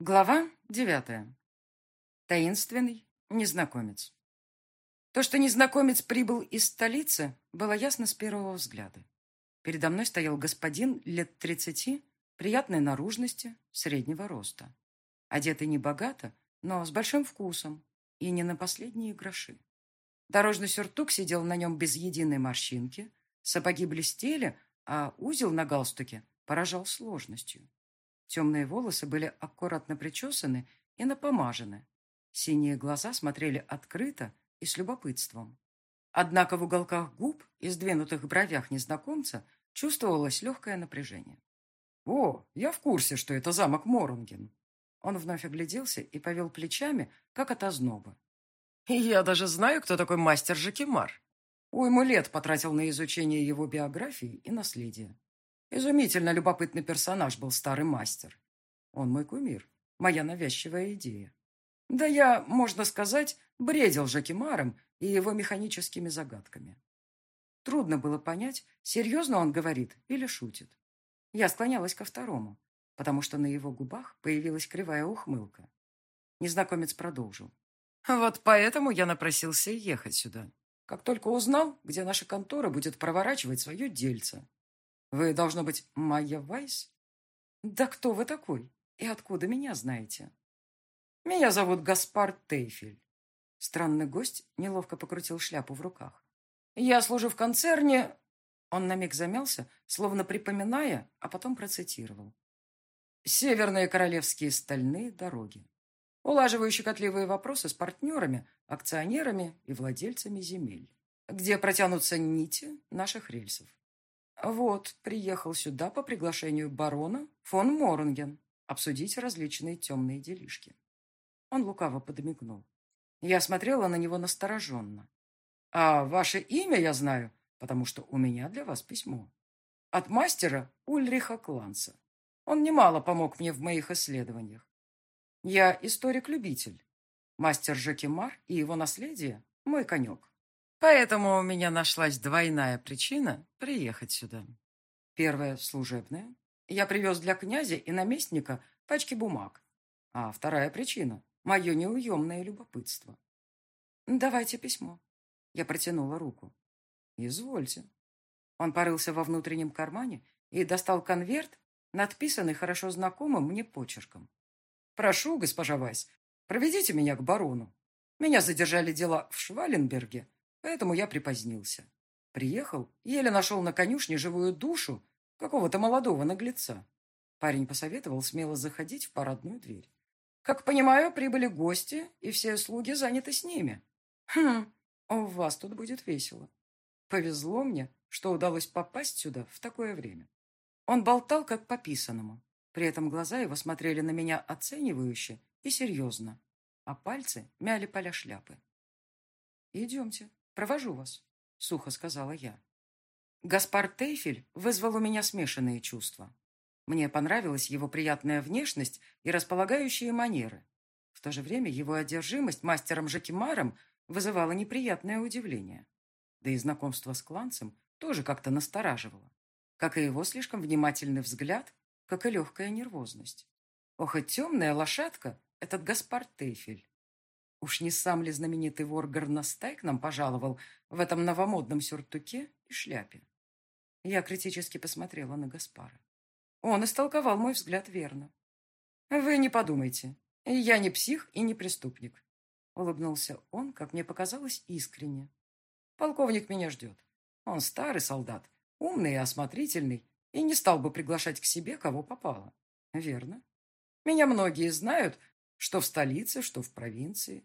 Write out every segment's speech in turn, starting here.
Глава девятая. Таинственный незнакомец. То, что незнакомец прибыл из столицы, было ясно с первого взгляда. Передо мной стоял господин лет тридцати, приятной наружности, среднего роста. Одетый небогато, но с большим вкусом и не на последние гроши. Дорожный сюртук сидел на нем без единой морщинки, сапоги блестели, а узел на галстуке поражал сложностью. Темные волосы были аккуратно причесаны и напомажены. Синие глаза смотрели открыто и с любопытством. Однако в уголках губ и сдвинутых бровях незнакомца чувствовалось легкое напряжение. «О, я в курсе, что это замок Моронген». Он вновь огляделся и повел плечами, как от озноба. «Я даже знаю, кто такой мастер Жакимар. Уйму лет потратил на изучение его биографии и наследия. Изумительно любопытный персонаж был старый мастер. Он мой кумир, моя навязчивая идея. Да я, можно сказать, бредил Жакимаром и его механическими загадками. Трудно было понять, серьезно он говорит или шутит. Я склонялась ко второму, потому что на его губах появилась кривая ухмылка. Незнакомец продолжил. Вот поэтому я напросился ехать сюда. Как только узнал, где наша контора будет проворачивать свое дельце. Вы, должно быть, Майя Вайс? Да кто вы такой? И откуда меня знаете? Меня зовут Гаспар Тейфель. Странный гость неловко покрутил шляпу в руках. Я служу в концерне... Он на миг замялся, словно припоминая, а потом процитировал. Северные королевские стальные дороги. Улаживаю щекотливые вопросы с партнерами, акционерами и владельцами земель, где протянутся нити наших рельсов. Вот, приехал сюда по приглашению барона фон Моронген обсудить различные темные делишки. Он лукаво подмигнул. Я смотрела на него настороженно. А ваше имя я знаю, потому что у меня для вас письмо. От мастера Ульриха Кланца. Он немало помог мне в моих исследованиях. Я историк-любитель. Мастер Жакимар и его наследие – мой конек. Поэтому у меня нашлась двойная причина приехать сюда. Первая – служебная. Я привез для князя и наместника пачки бумаг. А вторая причина – мое неуемное любопытство. «Давайте письмо». Я протянула руку. «Извольте». Он порылся во внутреннем кармане и достал конверт, надписанный хорошо знакомым мне почерком. «Прошу, госпожа Вайс, проведите меня к барону. Меня задержали дела в Шваленберге, Поэтому я припозднился. Приехал, еле нашел на конюшне живую душу какого-то молодого наглеца. Парень посоветовал смело заходить в парадную дверь. Как понимаю, прибыли гости, и все слуги заняты с ними. Хм, у вас тут будет весело. Повезло мне, что удалось попасть сюда в такое время. Он болтал, как по писанному. При этом глаза его смотрели на меня оценивающе и серьезно, а пальцы мяли поля шляпы. «Идемте», «Провожу вас», — сухо сказала я. Гаспар Тейфель вызвал у меня смешанные чувства. Мне понравилась его приятная внешность и располагающие манеры. В то же время его одержимость мастером Жакимаром вызывала неприятное удивление. Да и знакомство с кланцем тоже как-то настораживало. Как и его слишком внимательный взгляд, как и легкая нервозность. Ох, и темная лошадка этот Гаспар Тейфель. Уж не сам ли знаменитый вор Горностай к нам пожаловал в этом новомодном сюртуке и шляпе? Я критически посмотрела на Гаспара. Он истолковал мой взгляд верно. «Вы не подумайте, я не псих и не преступник», улыбнулся он, как мне показалось, искренне. «Полковник меня ждет. Он старый солдат, умный и осмотрительный, и не стал бы приглашать к себе, кого попало. Верно? Меня многие знают, что в столице, что в провинции.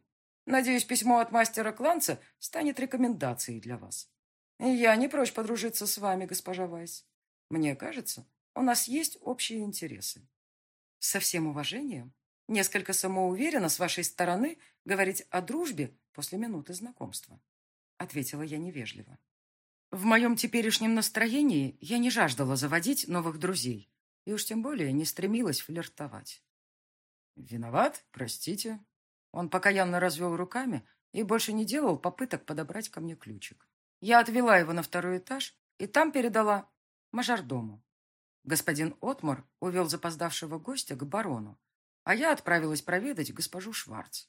Надеюсь, письмо от мастера Кланца станет рекомендацией для вас. Я не прочь подружиться с вами, госпожа Вайс. Мне кажется, у нас есть общие интересы. Со всем уважением, несколько самоуверенно с вашей стороны говорить о дружбе после минуты знакомства, ответила я невежливо. В моем теперешнем настроении я не жаждала заводить новых друзей и уж тем более не стремилась флиртовать. «Виноват, простите», он покаянно развел руками и больше не делал попыток подобрать ко мне ключик. Я отвела его на второй этаж и там передала мажордому. Господин Отмор увел запоздавшего гостя к барону, а я отправилась проведать госпожу Шварц.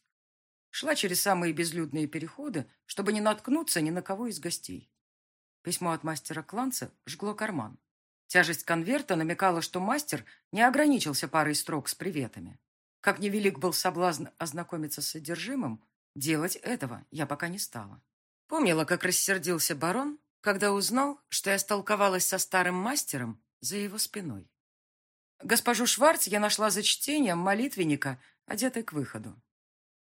Шла через самые безлюдные переходы, чтобы не наткнуться ни на кого из гостей. Письмо от мастера Кланца жгло карман. Тяжесть конверта намекала, что мастер не ограничился парой строк с приветами. Как невелик был соблазн ознакомиться с содержимым, делать этого я пока не стала. Помнила, как рассердился барон, когда узнал, что я столковалась со старым мастером за его спиной. Госпожу Шварц я нашла за чтением молитвенника, одетой к выходу.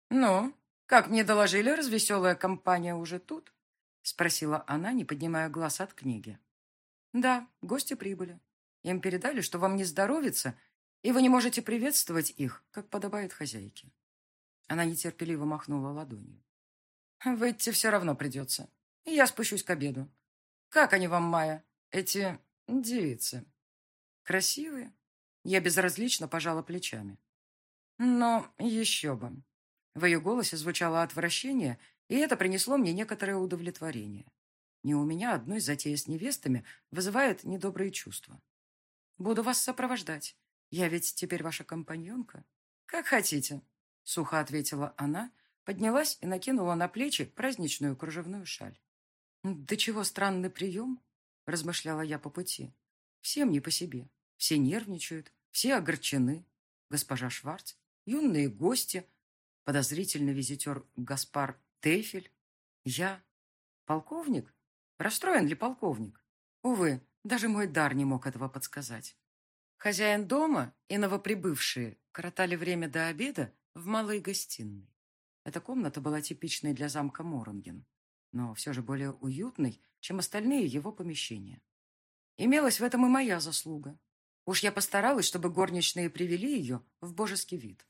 «Ну, как мне доложили, развеселая компания уже тут?» — спросила она, не поднимая глаз от книги. «Да, гости прибыли. Им передали, что вам не здоровится, и вы не можете приветствовать их, как подобает хозяйке». Она нетерпеливо махнула ладонью. «Выйти все равно придется. Я спущусь к обеду. Как они вам, Майя, эти девицы? Красивые?» Я безразлично пожала плечами. «Но еще бы». В ее голосе звучало отвращение, и это принесло мне некоторое удовлетворение. Не у меня одной затея с невестами вызывает недобрые чувства. Буду вас сопровождать. Я ведь теперь ваша компаньонка. Как хотите, сухо ответила она, поднялась и накинула на плечи праздничную кружевную шаль. «Да чего странный прием?» – размышляла я по пути. «Всем не по себе. Все нервничают, все огорчены. Госпожа Шварц, юные гости, подозрительный визитер Гаспар Тейфель, я, полковник, Расстроен ли полковник? Увы, даже мой дар не мог этого подсказать. Хозяин дома и новоприбывшие коротали время до обеда в малой гостиной. Эта комната была типичной для замка Моронген, но все же более уютной, чем остальные его помещения. Имелась в этом и моя заслуга. Уж я постаралась, чтобы горничные привели ее в божеский вид.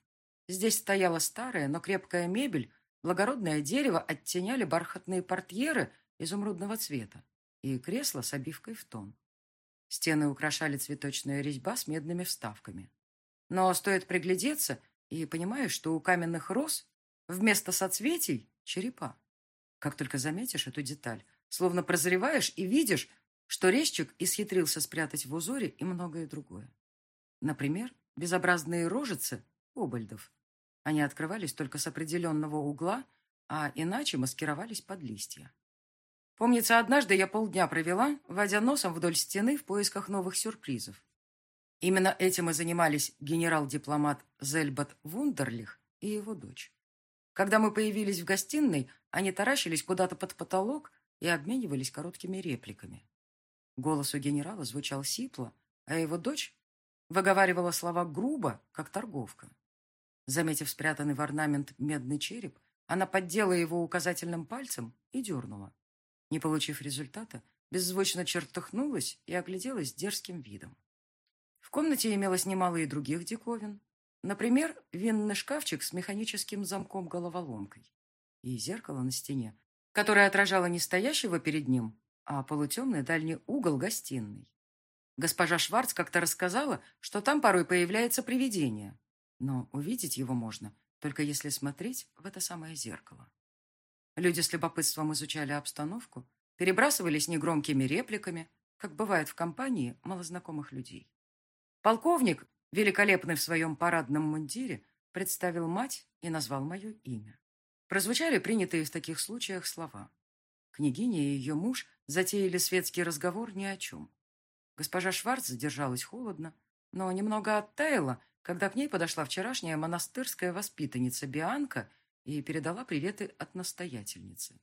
Здесь стояла старая, но крепкая мебель, благородное дерево оттеняли бархатные портьеры изумрудного цвета и кресло с обивкой в тон. Стены украшали цветочная резьба с медными вставками. Но стоит приглядеться, и понимаешь, что у каменных роз вместо соцветий — черепа. Как только заметишь эту деталь, словно прозреваешь и видишь, что резчик исхитрился спрятать в узоре и многое другое. Например, безобразные рожицы обальдов. Они открывались только с определенного угла, а иначе маскировались под листья. Помнится, однажды я полдня провела, водя носом вдоль стены в поисках новых сюрпризов. Именно этим и занимались генерал-дипломат Зельбат Вундерлих и его дочь. Когда мы появились в гостиной, они таращились куда-то под потолок и обменивались короткими репликами. Голос у генерала звучал сипло, а его дочь выговаривала слова грубо, как торговка. Заметив спрятанный в орнамент медный череп, она поддела его указательным пальцем и дернула. Не получив результата, беззвучно чертыхнулась и огляделась дерзким видом. В комнате имелось немало и других диковин. Например, винный шкафчик с механическим замком-головоломкой и зеркало на стене, которое отражало не стоящего перед ним, а полутемный дальний угол гостиной. Госпожа Шварц как-то рассказала, что там порой появляется привидение, но увидеть его можно, только если смотреть в это самое зеркало. Люди с любопытством изучали обстановку, перебрасывались негромкими репликами, как бывает в компании малознакомых людей. Полковник, великолепный в своем парадном мундире, представил мать и назвал мое имя. Прозвучали принятые в таких случаях слова. Княгиня и ее муж затеяли светский разговор ни о чем. Госпожа Шварц задержалась холодно, но немного оттаяла, когда к ней подошла вчерашняя монастырская воспитанница Бианка и передала приветы от настоятельницы.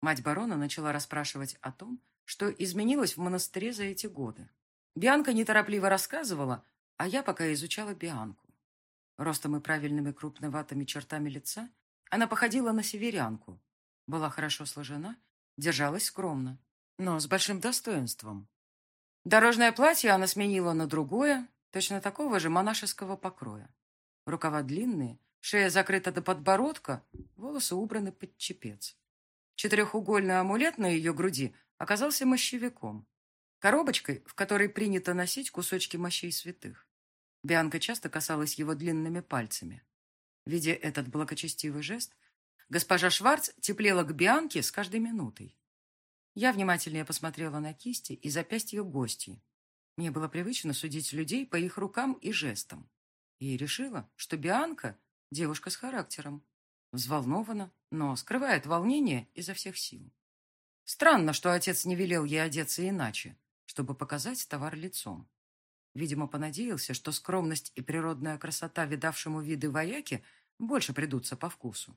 Мать барона начала расспрашивать о том, что изменилось в монастыре за эти годы. Бианка неторопливо рассказывала, а я пока изучала Бианку. Ростом и правильными крупноватыми чертами лица она походила на северянку, была хорошо сложена, держалась скромно, но с большим достоинством. Дорожное платье она сменила на другое, точно такого же монашеского покроя. Рукава длинные, Шея закрыта до подбородка, волосы убраны под чепец. Четырехугольный амулет на ее груди оказался мощевиком. Коробочкой, в которой принято носить кусочки мощей святых. Бианка часто касалась его длинными пальцами. Видя этот благочестивый жест, госпожа Шварц теплела к Бианке с каждой минутой. Я внимательнее посмотрела на кисти и запястья гостей. Мне было привычно судить людей по их рукам и жестам. и решила, что Бианка – девушка с характером. Взволнована, но скрывает волнение изо всех сил. Странно, что отец не велел ей одеться иначе, чтобы показать товар лицом. Видимо, понадеялся, что скромность и природная красота видавшему виды вояки больше придутся по вкусу.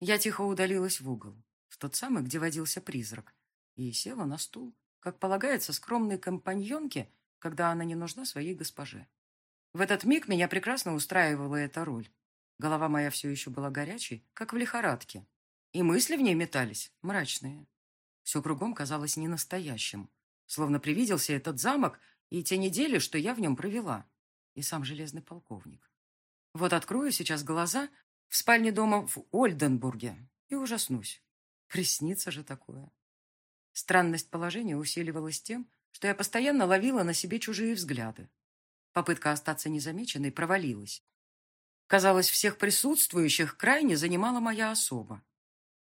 Я тихо удалилась в угол, в тот самый, где водился призрак, и села на стул, как полагается скромной компаньонке, когда она не нужна своей госпоже. В этот миг меня прекрасно устраивала эта роль. Голова моя все еще была горячей, как в лихорадке. И мысли в ней метались, мрачные. Все кругом казалось ненастоящим. Словно привиделся этот замок и те недели, что я в нем провела. И сам железный полковник. Вот открою сейчас глаза в спальне дома в Ольденбурге и ужаснусь. Приснится же такое. Странность положения усиливалась тем, что я постоянно ловила на себе чужие взгляды. Попытка остаться незамеченной провалилась. Казалось, всех присутствующих крайне занимала моя особа.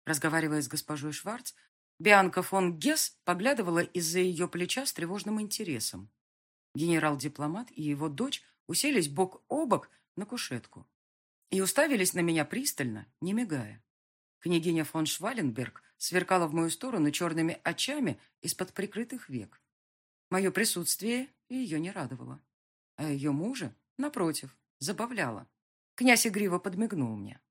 Разговаривая с госпожой Шварц, Бианка фон Гесс поглядывала из-за ее плеча с тревожным интересом. Генерал-дипломат и его дочь уселись бок о бок на кушетку и уставились на меня пристально, не мигая. Княгиня фон Шваленберг сверкала в мою сторону черными очами из-под прикрытых век. Мое присутствие ее не радовало а ее мужа, напротив, забавляла. Князь игриво подмигнул мне.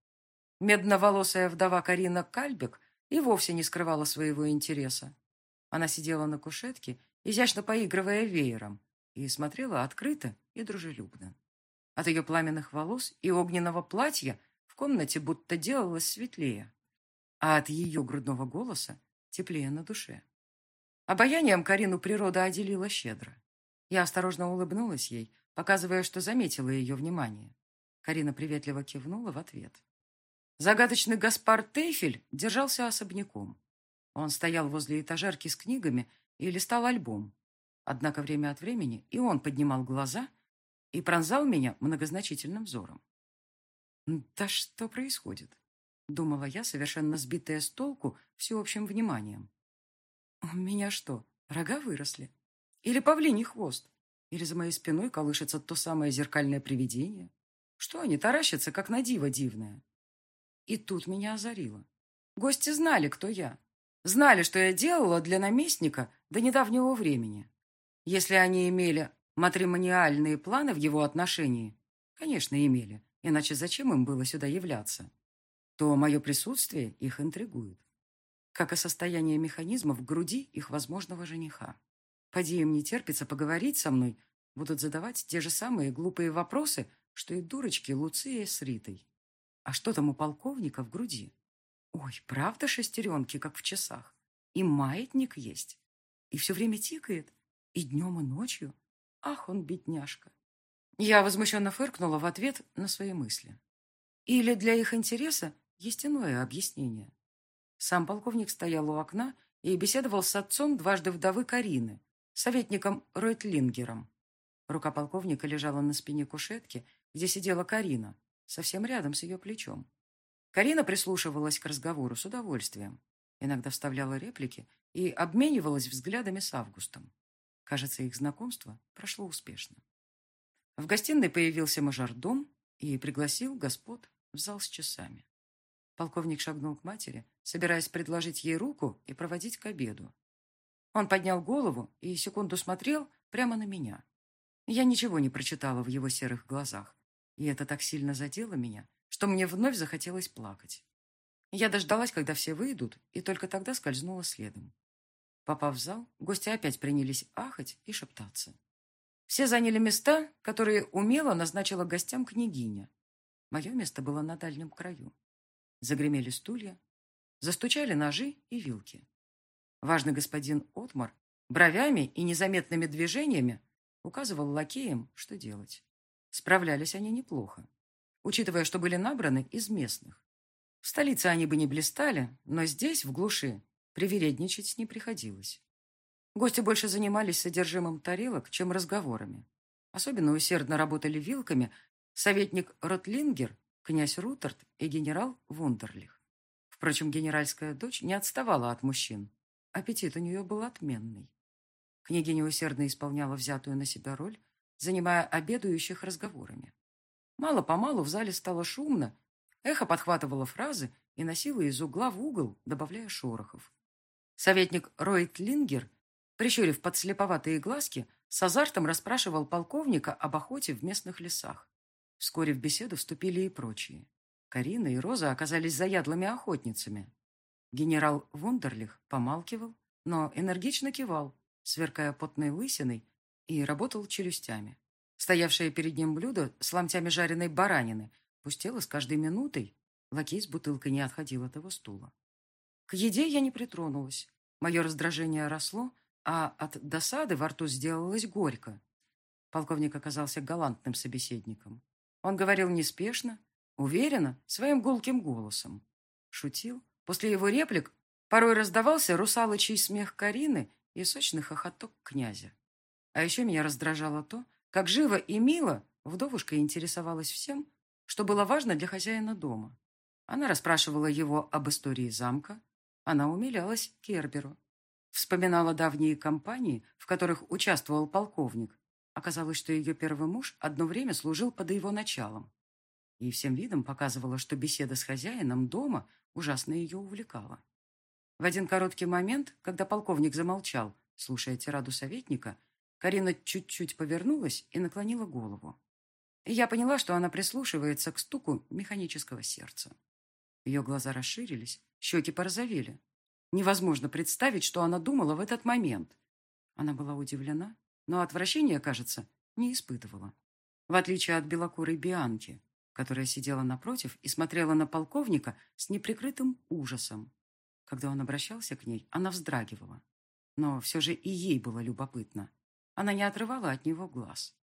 Медноволосая вдова Карина Кальбек и вовсе не скрывала своего интереса. Она сидела на кушетке, изящно поигрывая веером, и смотрела открыто и дружелюбно. От ее пламенных волос и огненного платья в комнате будто делалось светлее, а от ее грудного голоса теплее на душе. Обаянием Карину природа отделила щедро. Я осторожно улыбнулась ей, показывая, что заметила ее внимание. Карина приветливо кивнула в ответ. Загадочный Гаспар Тейфель держался особняком. Он стоял возле этажерки с книгами и листал альбом. Однако время от времени и он поднимал глаза и пронзал меня многозначительным взором. «Да что происходит?» — думала я, совершенно сбитая с толку всеобщим вниманием. «У меня что, рога выросли? Или павлиний хвост?» Или за моей спиной колышется то самое зеркальное привидение? Что они таращатся, как на диво дивное? И тут меня озарило. Гости знали, кто я. Знали, что я делала для наместника до недавнего времени. Если они имели матримониальные планы в его отношении, конечно, имели, иначе зачем им было сюда являться, то мое присутствие их интригует. Как и состояние механизма в груди их возможного жениха. Поди им не терпится поговорить со мной, будут задавать те же самые глупые вопросы, что и дурочки Луция с Ритой. А что там у полковника в груди? Ой, правда шестеренки, как в часах? И маятник есть. И все время тикает. И днем, и ночью. Ах, он бедняжка. Я возмущенно фыркнула в ответ на свои мысли. Или для их интереса есть иное объяснение. Сам полковник стоял у окна и беседовал с отцом дважды вдовы Карины, советником Ройтлингером. Рука полковника лежала на спине кушетки, где сидела Карина, совсем рядом с ее плечом. Карина прислушивалась к разговору с удовольствием, иногда вставляла реплики и обменивалась взглядами с Августом. Кажется, их знакомство прошло успешно. В гостиной появился мажордом и пригласил господ в зал с часами. Полковник шагнул к матери, собираясь предложить ей руку и проводить к обеду. Он поднял голову и секунду смотрел прямо на меня. Я ничего не прочитала в его серых глазах, и это так сильно задело меня, что мне вновь захотелось плакать. Я дождалась, когда все выйдут, и только тогда скользнула следом. Попав в зал, гости опять принялись ахать и шептаться. Все заняли места, которые умело назначила гостям княгиня. Мое место было на дальнем краю. Загремели стулья, застучали ножи и вилки. Важный господин Отмар бровями и незаметными движениями указывал лакеям, что делать. Справлялись они неплохо, учитывая, что были набраны из местных. В столице они бы не блистали, но здесь, в глуши, привередничать не приходилось. Гости больше занимались содержимым тарелок, чем разговорами. Особенно усердно работали вилками советник Ротлингер, князь Рутерт и генерал Вундерлих. Впрочем, генеральская дочь не отставала от мужчин. Аппетит у нее был отменный. Княгиня усердно исполняла взятую на себя роль, занимая обедающих разговорами. Мало-помалу в зале стало шумно, эхо подхватывало фразы и носило из угла в угол, добавляя шорохов. Советник Ройт Лингер, прищурив подслеповатые глазки, с азартом расспрашивал полковника об охоте в местных лесах. Вскоре в беседу вступили и прочие. Карина и Роза оказались заядлыми охотницами. Генерал Вундерлих помалкивал, но энергично кивал, сверкая потной лысиной, и работал челюстями. Стоявшее перед ним блюдо с ломтями жареной баранины пустело с каждой минутой. Лакей с бутылкой не отходил от его стула. К еде я не притронулась. Мое раздражение росло, а от досады во рту сделалось горько. Полковник оказался галантным собеседником. Он говорил неспешно, уверенно, своим гулким голосом. Шутил. После его реплик порой раздавался русалочий смех Карины и сочный хохоток князя. А еще меня раздражало то, как живо и мило вдовушка интересовалась всем, что было важно для хозяина дома. Она расспрашивала его об истории замка, она умилялась Керберу. Вспоминала давние кампании, в которых участвовал полковник. Оказалось, что ее первый муж одно время служил под его началом. И всем видом показывала, что беседа с хозяином дома ужасно ее увлекала. В один короткий момент, когда полковник замолчал, слушая тираду советника, Карина чуть-чуть повернулась и наклонила голову. Я поняла, что она прислушивается к стуку механического сердца. Ее глаза расширились, щеки порозовели. Невозможно представить, что она думала в этот момент. Она была удивлена, но отвращения, кажется, не испытывала. В отличие от белокурой Бианки, которая сидела напротив и смотрела на полковника с неприкрытым ужасом. Когда он обращался к ней, она вздрагивала. Но все же и ей было любопытно. Она не отрывала от него глаз.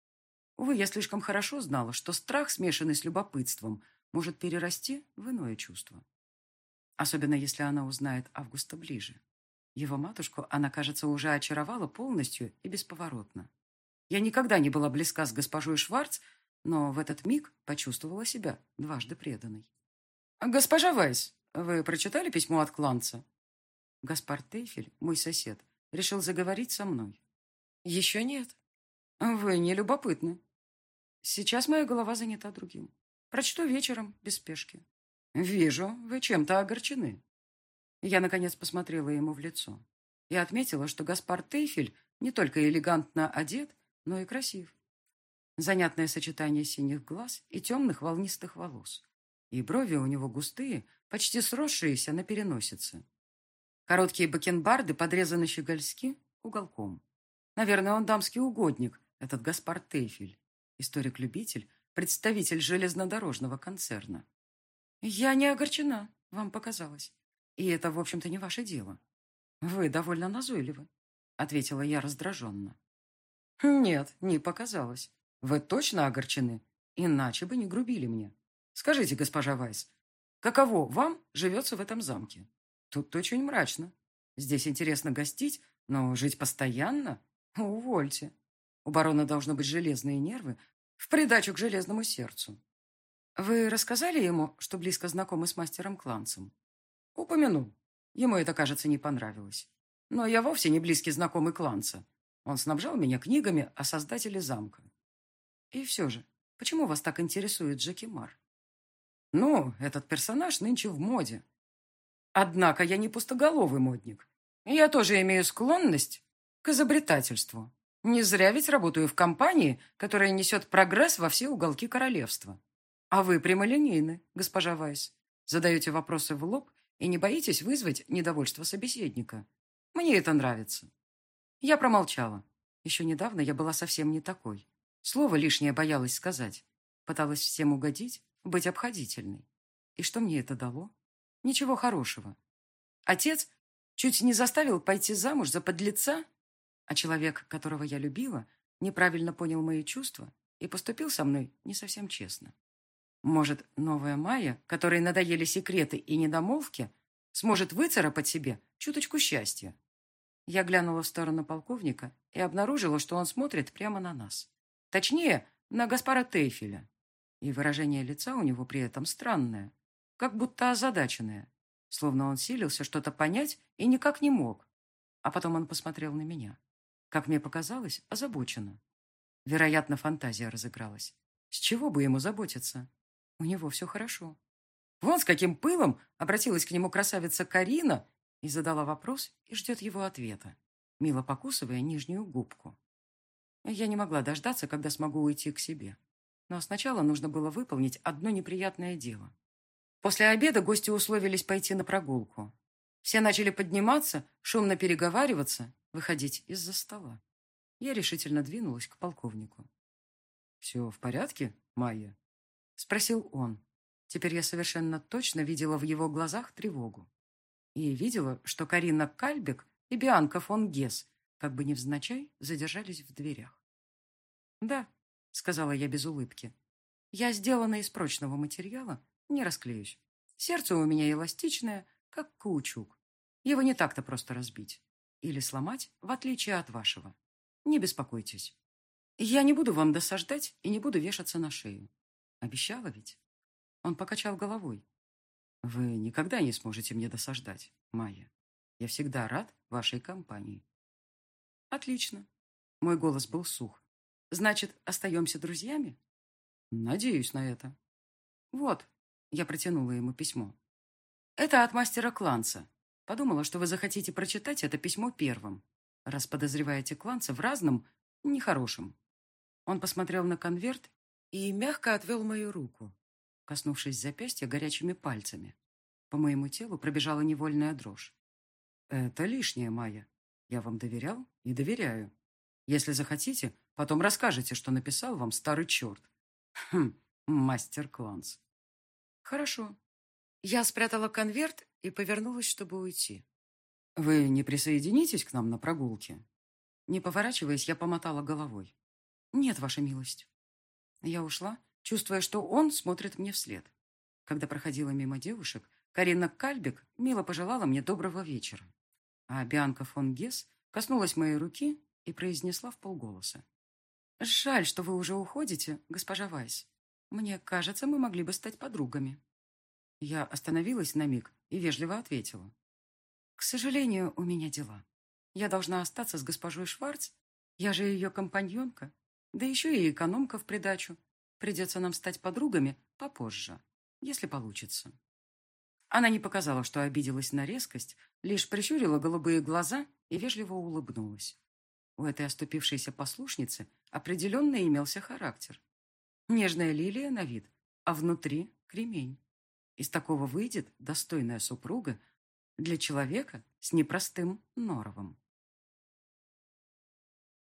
Увы, я слишком хорошо знала, что страх, смешанный с любопытством, может перерасти в иное чувство. Особенно, если она узнает Августа ближе. Его матушку она, кажется, уже очаровала полностью и бесповоротно. Я никогда не была близка с госпожой Шварц, но в этот миг почувствовала себя дважды преданной. «Госпожа Вайс, вы прочитали письмо от Кланца?» Гаспар Тейфель, мой сосед, решил заговорить со мной. Еще нет. Вы не любопытны. Сейчас моя голова занята другим. Прочту вечером, без спешки. Вижу, вы чем-то огорчены. Я, наконец, посмотрела ему в лицо и отметила, что Гаспар Тейфель не только элегантно одет, но и красив. Занятное сочетание синих глаз и темных волнистых волос. И брови у него густые, почти сросшиеся на переносице. Короткие бакенбарды подрезаны щегольски уголком. Наверное, он дамский угодник, этот Гаспар Тейфель, историк-любитель, представитель железнодорожного концерна. Я не огорчена, вам показалось. И это, в общем-то, не ваше дело. Вы довольно назойливы, ответила я раздраженно. Нет, не показалось. Вы точно огорчены, иначе бы не грубили мне. Скажите, госпожа Вайс, каково вам живется в этом замке? Тут очень мрачно. Здесь интересно гостить, но жить постоянно Увольте. У барона должно быть железные нервы в придачу к железному сердцу. Вы рассказали ему, что близко знакомы с мастером Кланцем? Упомянул. Ему это, кажется, не понравилось. Но я вовсе не близкий знакомый Кланца. Он снабжал меня книгами о создателе замка. И все же, почему вас так интересует Джеки Мар? Ну, этот персонаж нынче в моде. Однако я не пустоголовый модник. Я тоже имею склонность к изобретательству. Не зря ведь работаю в компании, которая несет прогресс во все уголки королевства. А вы прямолинейны, госпожа Вайс. Задаете вопросы в лоб и не боитесь вызвать недовольство собеседника. Мне это нравится. Я промолчала. Еще недавно я была совсем не такой. Слово лишнее боялась сказать. Пыталась всем угодить, быть обходительной. И что мне это дало? Ничего хорошего. Отец чуть не заставил пойти замуж за подлеца а человек, которого я любила, неправильно понял мои чувства и поступил со мной не совсем честно. Может, новая Майя, которой надоели секреты и недомолвки, сможет выцарапать себе чуточку счастья. Я глянула в сторону полковника и обнаружила, что он смотрит прямо на нас. Точнее, на Гаспара Тейфеля. И выражение лица у него при этом странное, как будто озадаченное, словно он силился что-то понять и никак не мог. А потом он посмотрел на меня как мне показалось, озабочена. Вероятно, фантазия разыгралась. С чего бы ему заботиться? У него все хорошо. Вон с каким пылом обратилась к нему красавица Карина и задала вопрос и ждет его ответа, мило покусывая нижнюю губку. Я не могла дождаться, когда смогу уйти к себе. Но сначала нужно было выполнить одно неприятное дело. После обеда гости условились пойти на прогулку. Все начали подниматься, шумно переговариваться, выходить из-за стола. Я решительно двинулась к полковнику. «Все в порядке, Майя?» — спросил он. Теперь я совершенно точно видела в его глазах тревогу. И видела, что Карина Кальбек и Бианка фон Гес, как бы невзначай, задержались в дверях. «Да», — сказала я без улыбки, — «я сделана из прочного материала, не расклеюсь. Сердце у меня эластичное, как каучук. Его не так-то просто разбить. Или сломать, в отличие от вашего. Не беспокойтесь. Я не буду вам досаждать и не буду вешаться на шею. Обещала ведь?» Он покачал головой. «Вы никогда не сможете мне досаждать, Майя. Я всегда рад вашей компании». «Отлично». Мой голос был сух. «Значит, остаемся друзьями?» «Надеюсь на это». «Вот», — я протянула ему письмо. «Это от мастера Кланца. Подумала, что вы захотите прочитать это письмо первым, раз подозреваете Кланца в разном, нехорошем». Он посмотрел на конверт и мягко отвел мою руку коснувшись запястья горячими пальцами. По моему телу пробежала невольная дрожь. «Это лишнее, Майя. Я вам доверял и доверяю. Если захотите, потом расскажете, что написал вам старый черт. Хм, мастер Кланс». «Хорошо». Я спрятала конверт и повернулась, чтобы уйти. «Вы не присоединитесь к нам на прогулке?» Не поворачиваясь, я помотала головой. «Нет, ваша милость». Я ушла, чувствуя, что он смотрит мне вслед. Когда проходила мимо девушек, Карина Кальбек мило пожелала мне доброго вечера. А Бианка фон Гес коснулась моей руки и произнесла в полголоса. «Жаль, что вы уже уходите, госпожа Вайс. Мне кажется, мы могли бы стать подругами». Я остановилась на миг и вежливо ответила. «К сожалению, у меня дела. Я должна остаться с госпожой Шварц. Я же ее компаньонка, да еще и экономка в придачу. Придется нам стать подругами попозже, если получится. Она не показала, что обиделась на резкость, лишь прищурила голубые глаза и вежливо улыбнулась. У этой оступившейся послушницы определенно имелся характер. Нежная лилия на вид, а внутри кремень. Из такого выйдет достойная супруга для человека с непростым норовом.